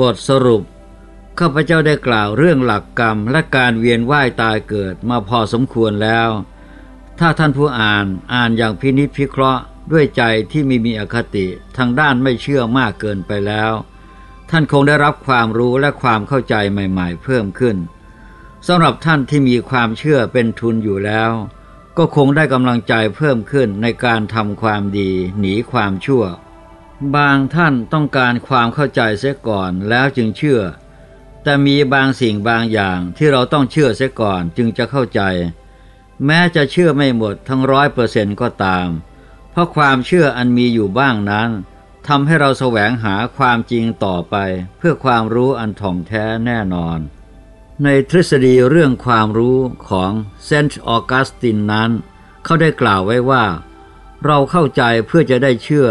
บทสรุป ข้าพเจ้าได้กล่าวเรื่องหลักกรรมและการเวียนว่ายตายเกิดมาพอสมควรแล้ว ถ้าท่านผู้อ่านอ่านอย่างพินิจพิเคราะห์ด้วยใจที่ไม่มีอคติทางด้านไม่เชื่อมากเกินไปแล้ว ท่านคงได้รับความรู้และความเข้าใจใหม่ๆ เพิ่มขึ้นสำหรับท่านที่มีความเชื่อเป็นทุนอยู่แล้ว ก็คงได้กำลังใจเพิ่มขึ้นในการทำความดี หนีความชั่ว บางท่านต้องการความเข้าใจเสียก่อนแล้วจึงเชื่อ แต่มีบางสิ่งบางอย่างที่เราต้องเชื่อเสียก่อนจึงจะเข้าใจ แม้จะเชื่อไม่หมดทั้งร้อยเปอร์เซนต์ก็ตาม เพราะความเชื่ออันมีอยู่บ้างนั้นทำให้เราแสวงหาความจริงต่อไปเพื่อความรู้อันถ่องแท้แน่นอน ในทฤษฎีเรื่องความรู้ของเซนต์ออกัสตินนั้น เขาได้กล่าวไว้ว่า เราเข้าใจเพื่อจะได้เชื่อ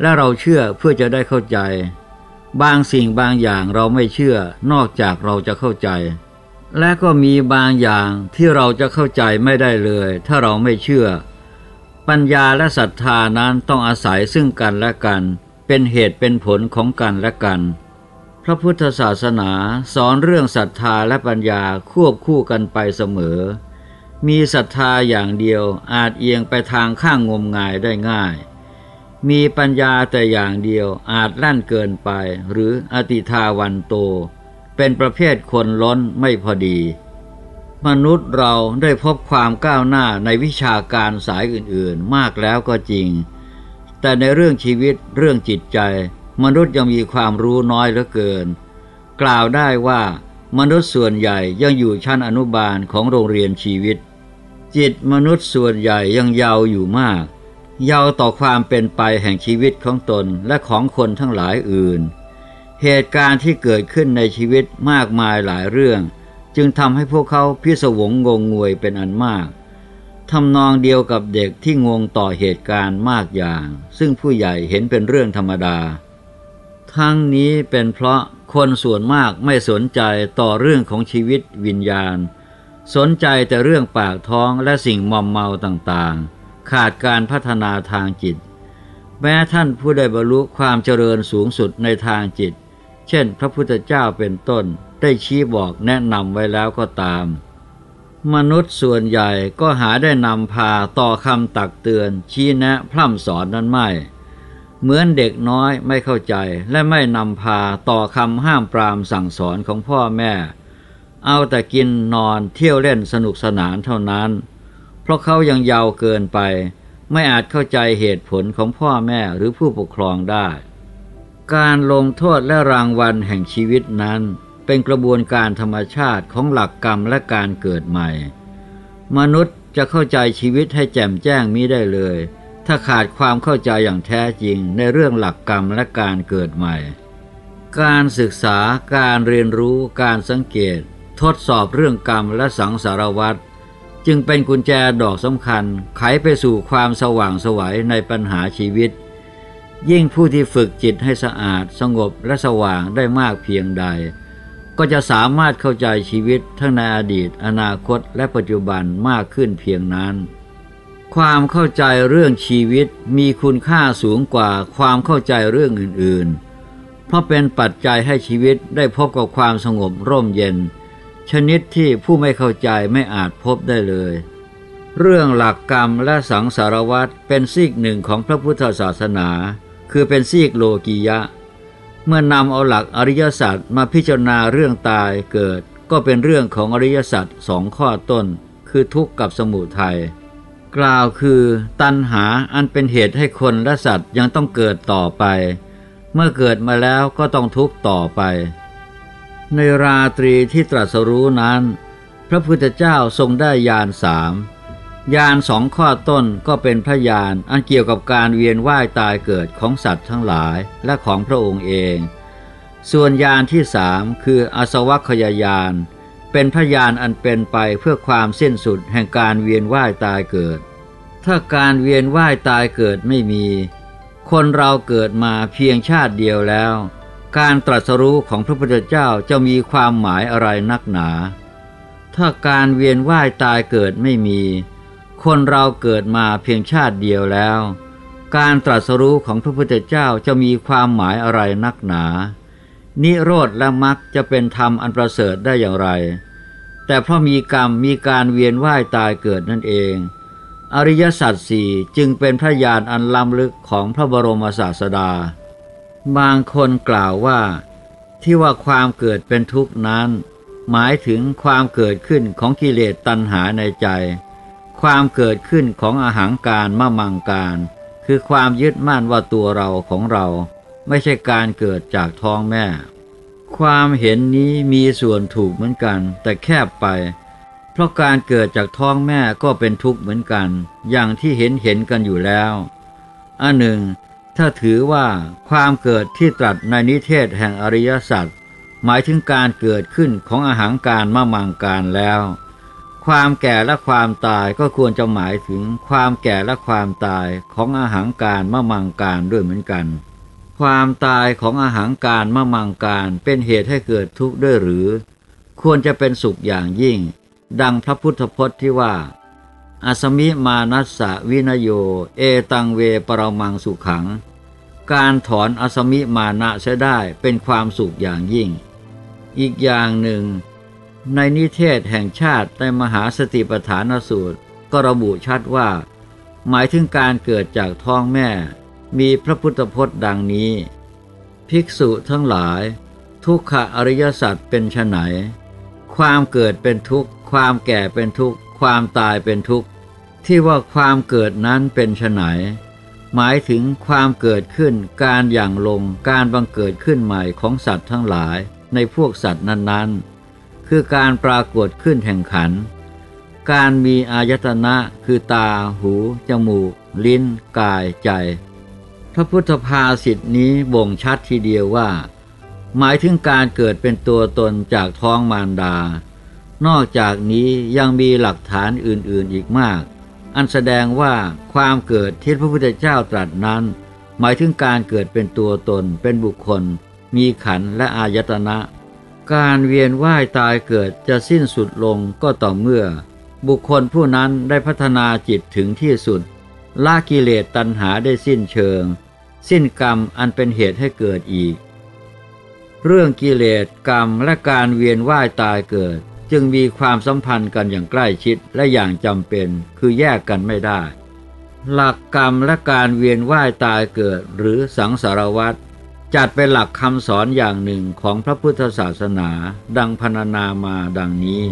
และเราเชื่อเพื่อจะได้เข้าใจ บางสิ่งบางอย่างเราไม่เชื่อนอกจากเราจะเข้าใจ และก็มีบางอย่างที่เราจะเข้าใจไม่ได้เลย ถ้าเราไม่เชื่อ ปัญญาและศรัทธานั้นต้องอาศัยซึ่งกันและกัน เป็นเหตุเป็นผลของกันและกัน พระพุทธศาสนาสอนเรื่องศรัทธาและปัญญาควบคู่กันไปเสมอ มีศรัทธาอย่างเดียวอาจเอียงไปทางข้างงมงายได้ง่าย มีปัญญาแต่อย่างเดียวอาจลั่นเกินไปหรืออติทาวันโต เป็นประเภทคนล้นไม่พอดี มนุษย์เราได้พบความก้าวหน้าในวิชาการสายอื่นๆ มากแล้วก็จริง แต่ในเรื่องชีวิตเรื่องจิตใจ มนุษย์ยังมีความรู้น้อยเหลือเกิน กล่าวได้ว่ามนุษย์ส่วนใหญ่ยังอยู่ชั้นอนุบาลของโรงเรียนชีวิต จิตมนุษย์ส่วนใหญ่ยังเยาว์อยู่มาก เยาต่อความเป็นไปแห่งชีวิตของตนและของคนทั้งหลายอื่น เหตุการณ์ที่เกิดขึ้นในชีวิตมากมายหลายเรื่อง จึงทำให้พวกเขาพิศวงงงงวยเป็นอันมากทำนองเดียวกับเด็กที่งงต่อเหตุการณ์มากอย่าง ซึ่งผู้ใหญ่เห็นเป็นเรื่องธรรมดา ทั้งนี้เป็นเพราะคนส่วนมากไม่สนใจต่อเรื่องของชีวิตวิญญาณ สนใจแต่เรื่องปากท้องและสิ่งมอมเมาต่างๆ ขาดการพัฒนาทางจิต แม้ท่านผู้ได้บรรลุความเจริญสูงสุดในทางจิต เช่น พระพุทธเจ้าเป็นต้นได้ชี้บอกแนะนำไว้แล้วก็ตาม มนุษย์ส่วนใหญ่ก็หาได้นำพาต่อคำตักเตือน ชี้แนะพร่ำสอนนั้นไม่ เหมือนเด็กน้อยไม่เข้าใจและไม่นำพาต่อคำห้ามปรามสั่งสอนของพ่อแม่ เอาแต่กินนอนเที่ยวเล่นสนุกสนานเท่านั้น เพราะเขายังเยาว์เกินไป ไม่อาจเข้าใจเหตุผลของพ่อแม่หรือผู้ปกครองได้ การลงโทษและรางวัลแห่งชีวิตนั้น เป็นกระบวนการธรรมชาติของหลักกรรมและการเกิดใหม่ มนุษย์จะเข้าใจชีวิตให้แจ่มแจ้งมิได้เลย ถ้าขาดความเข้าใจอย่างแท้จริงในเรื่องหลักกรรมและการเกิดใหม่ การศึกษาการเรียนรู้การสังเกต ทดสอบเรื่องกรรมและสังสารวัตร จึงเป็นกุญแจดอกสำคัญไขไปสู่ความสว่างสวัยในปัญหาชีวิต ยิ่งผู้ที่ฝึกจิตให้สะอาด สงบและสว่างได้มากเพียงใด ก็จะสามารถเข้าใจชีวิตทั้งในอดีต อนาคตและปัจจุบันมากขึ้นเพียงนั้น ความเข้าใจเรื่องชีวิตมีคุณค่าสูงกว่าความเข้าใจเรื่องอื่นๆ เพราะเป็นปัจจัยให้ชีวิตได้พบกับความสงบร่มเย็น ชนิดที่ผู้ไม่เข้าใจไม่อาจพบได้เลย เรื่องหลักกรรมและสังสารวัตรเป็นซีกหนึ่งของพระพุทธศาสนา คือเป็นซีกโลกียะ เมื่อนำเอาหลักอริยสัจมาพิจารณาเรื่องตายเกิด ก็เป็นเรื่องของอริยสัจสองข้อต้น คือทุกข์กับสมุทัยกล่าวคือตัณหาอันเป็นเหตุให้คนและสัตว์ยังต้องเกิดต่อไป เมื่อเกิดมาแล้วก็ต้องทุกข์ต่อไป ในราตรีที่ตรัสรู้นั้น พระพุทธเจ้าทรงได้ยานสามยานสองข้อต้นก็เป็นพระยานอันเกี่ยวกับการเวียนว่ายตายเกิดของสัตว์ทั้งหลายและของพระองค์เอง ส่วนยานที่สามคืออสวัคยายาน เป็นพยานอันเป็นไปเพื่อความสิ้นสุดแห่งการเวียนว่ายตายเกิด ถ้าการเวียนว่ายตายเกิดไม่มี คนเราเกิดมาเพียงชาติเดียวแล้ว การตรัสรู้ของพระพุทธเจ้าจะมีความหมายอะไรนักหนา ถ้าการเวียนว่ายตายเกิดไม่มี คนเราเกิดมาเพียงชาติเดียวแล้ว การตรัสรู้ของพระพุทธเจ้าจะมีความหมายอะไรนักหนา นิโรธและมรรคจะเป็นธรรมอันประเสริฐได้อย่างไร แต่เพราะมีกรรมมีการเวียนว่ายตายเกิดนั่นเอง อริยสัจสี่จึงเป็นพระญาณอันล้ำลึกของพระบรมศาสดา บางคนกล่าวว่า ที่ว่าความเกิดเป็นทุกข์นั้น หมายถึงความเกิดขึ้นของกิเลสตัณหาในใจ ความเกิดขึ้นของอาหางการมะมังการ คือความยึดมั่นว่าตัวเราของเรา ไม่ใช่การเกิดจากท้องแม่ ความเห็นนี้มีส่วนถูกเหมือนกัน แต่แคบไป เพราะการเกิดจากท้องแม่ก็เป็นทุกข์เหมือนกัน อย่างที่เห็นเห็นกันอยู่แล้วอันหนึ่ง ถ้าถือว่าความเกิดที่ตรัสในนิเทศแห่งอริยสัจหมายถึงการเกิดขึ้นของอาหางการมะมังการแล้ว ความแก่และความตายก็ควรจะหมายถึงความแก่และความตายของอาหางการมะมังการด้วยเหมือนกัน ความตายของอาหางการมะมังการเป็นเหตุให้เกิดทุกข์ด้วยหรือ ควรจะเป็นสุขอย่างยิ่ง ดังพระพุทธพจน์ที่ว่าอสมิมานัสสะวินโย เอตังเวปรมังสุขัง การถอนอสมิมานะเสียได้เป็นความสุขอย่างยิ่ง อีกอย่างหนึ่ง ในนิเทศแห่งชาติในมหาสติปัฏฐานสูตร ก็ระบุชัดว่า หมายถึงการเกิดจากท้องแม่ มีพระพุทธพจน์ดังนี้ ภิกษุทั้งหลาย ทุกขอริยสัจเป็นไฉนความเกิดเป็นทุกข์ ความแก่เป็นทุกข์ ความตายเป็นทุกข์ ที่ว่าความเกิดนั้นเป็นไฉน หมายถึงความเกิดขึ้นการอย่างลงการบังเกิดขึ้นใหม่ของสัตว์ทั้งหลายในพวกสัตว์นั้นๆ คือการปรากฏขึ้นแห่งขัน การมีอายตนะคือตา หู จมูก ลิ้น กาย ใจพระพุทธภาษิตนี้บ่งชัดทีเดียวว่า หมายถึงการเกิดเป็นตัวตนจากท้องมารดา นอกจากนี้ยังมีหลักฐานอื่นๆอีกมาก อันแสดงว่าความเกิดที่พระพุทธเจ้าตรัสนั้น หมายถึงการเกิดเป็นตัวตนเป็นบุคคล มีขันและอายตนะ การเวียนว่ายตายเกิดจะสิ้นสุดลงก็ต่อเมื่อ บุคคลผู้นั้นได้พัฒนาจิตถึงที่สุดละกิเลสตัณหาได้สิ้นเชิง สิ้นกรรมอันเป็นเหตุให้เกิดอีก เรื่องกิเลสกรรมและการเวียนว่ายตายเกิด จึงมีความสัมพันธ์กันอย่างใกล้ชิดและอย่างจำเป็นคือแยกกันไม่ได้ หลักกรรมและการเวียนว่ายตายเกิดหรือสังสารวัฏจัดเป็นหลักคำสอนอย่างหนึ่งของพระพุทธศาสนา ดังพรรณนามาดังนี้